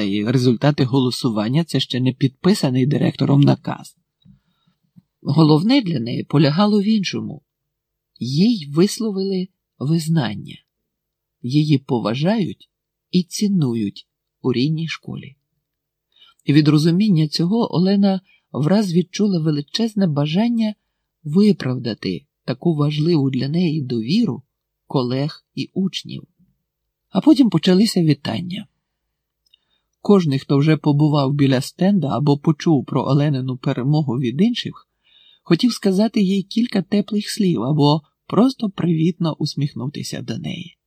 Та й результати голосування це ще не підписаний директором наказ. Головне для неї полягало в іншому їй висловили визнання, її поважають і цінують у рідній школі. І від розуміння цього Олена враз відчула величезне бажання виправдати таку важливу для неї довіру колег і учнів. А потім почалися вітання. Кожний, хто вже побував біля стенда або почув про Оленину перемогу від інших, хотів сказати їй кілька теплих слів або просто привітно усміхнутися до неї.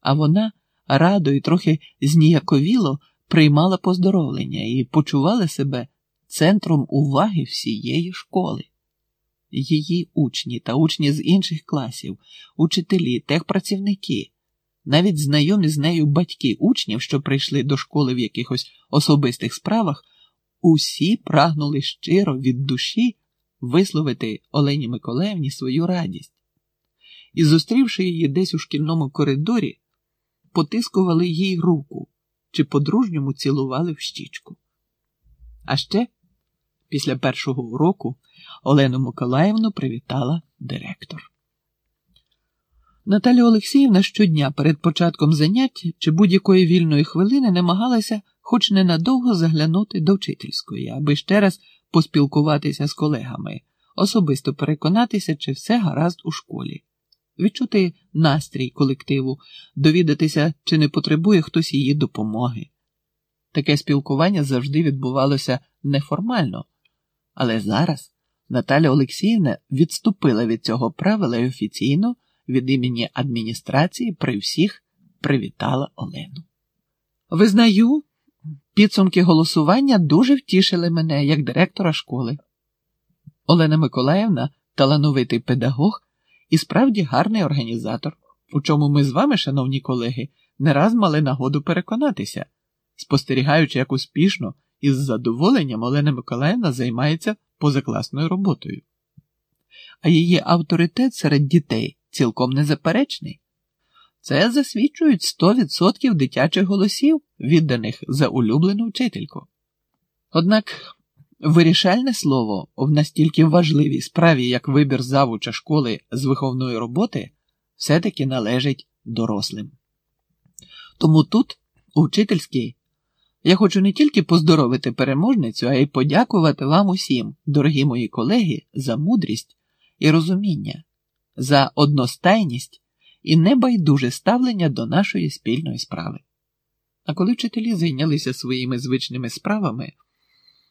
А вона радо і трохи зніяковіло приймала поздоровлення і почувала себе центром уваги всієї школи. Її учні та учні з інших класів, учителі, техпрацівники, навіть знайомі з нею батьки учнів, що прийшли до школи в якихось особистих справах, усі прагнули щиро від душі висловити Олені Миколаївні свою радість і, зустрівши її десь у шкільному коридорі, потискували їй руку чи по-дружньому цілували в щічку. А ще після першого уроку Олену Миколаївну привітала директор. Наталя Олексіївна щодня перед початком занять чи будь-якої вільної хвилини намагалася хоч ненадовго заглянути до вчительської, аби ще раз поспілкуватися з колегами, особисто переконатися, чи все гаразд у школі, відчути настрій колективу, довідатися, чи не потребує хтось її допомоги. Таке спілкування завжди відбувалося неформально, але зараз Наталя Олексіївна відступила від цього правила і офіційно від імені адміністрації при всіх привітала Олену. Визнаю, підсумки голосування дуже втішили мене як директора школи. Олена Миколаївна талановитий педагог і справді гарний організатор, у чому ми з вами, шановні колеги, не раз мали нагоду переконатися, спостерігаючи, як успішно і з задоволенням Олена Миколаївна займається позакласною роботою. А її авторитет серед дітей цілком незаперечний. Це засвідчують 100% дитячих голосів, відданих за улюблену вчительку. Однак вирішальне слово в настільки важливій справі, як вибір завуча школи з виховної роботи, все-таки належить дорослим. Тому тут, у вчительській, я хочу не тільки поздоровити переможницю, а й подякувати вам усім, дорогі мої колеги, за мудрість і розуміння, за одностайність і небайдуже ставлення до нашої спільної справи. А коли вчителі зайнялися своїми звичними справами,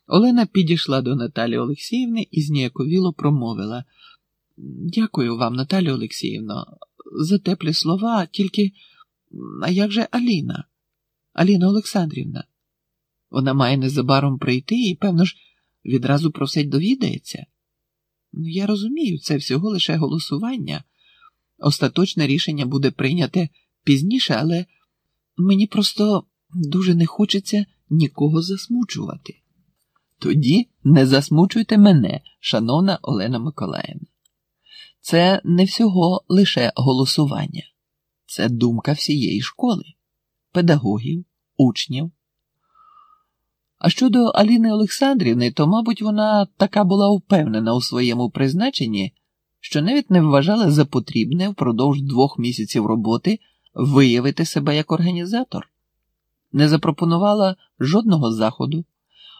Олена підійшла до Наталі Олексіївни і зніяковіло промовила Дякую вам, Наталі Олексіївно, за теплі слова, тільки а як же Аліна? Аліна Олександрівна? Вона має незабаром прийти і, певно ж, відразу про все довідається. Ну, я розумію, це всього лише голосування. Остаточне рішення буде прийняте пізніше, але мені просто дуже не хочеться нікого засмучувати. Тоді не засмучуйте мене, шановна Олена Миколаївна. Це не всього лише голосування, це думка всієї школи, педагогів, учнів. А щодо Аліни Олександрівни, то, мабуть, вона така була впевнена у своєму призначенні, що навіть не вважала за потрібне впродовж двох місяців роботи виявити себе як організатор, не запропонувала жодного заходу,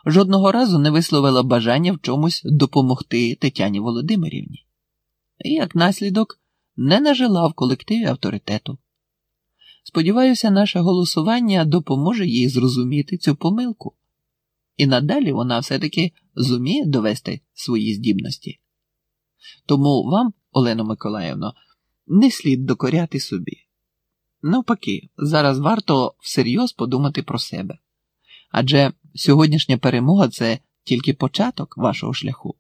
жодного разу не висловила бажання в чомусь допомогти Тетяні Володимирівні, і, як наслідок, не нажила в колективі авторитету. Сподіваюся, наше голосування допоможе їй зрозуміти цю помилку і надалі вона все-таки зуміє довести свої здібності. Тому вам, Олено Миколаївно, не слід докоряти собі. Навпаки, зараз варто всерйоз подумати про себе. Адже сьогоднішня перемога це тільки початок вашого шляху.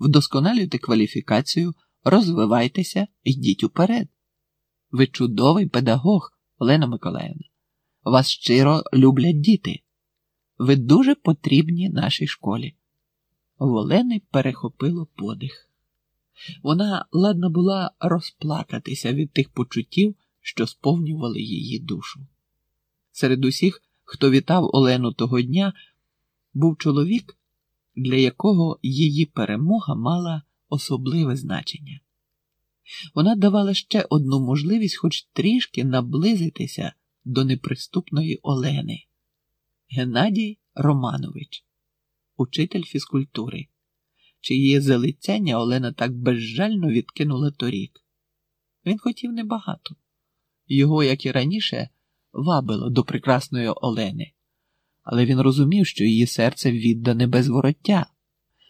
Вдосконалюйте кваліфікацію, розвивайтеся, йдіть уперед. Ви чудовий педагог, Олена Миколаївна. Вас щиро люблять діти. Ви дуже потрібні нашій школі. В Олени перехопило подих. Вона ладна була розплакатися від тих почуттів, що сповнювали її душу. Серед усіх хто вітав Олену того дня, був чоловік, для якого її перемога мала особливе значення. Вона давала ще одну можливість хоч трішки наблизитися до неприступної Олени. Геннадій Романович, учитель фізкультури, чиє залицяння Олена так безжально відкинула торік. Він хотів небагато. Його, як і раніше, вабило до прекрасної Олени, але він розумів, що її серце віддане без вороття.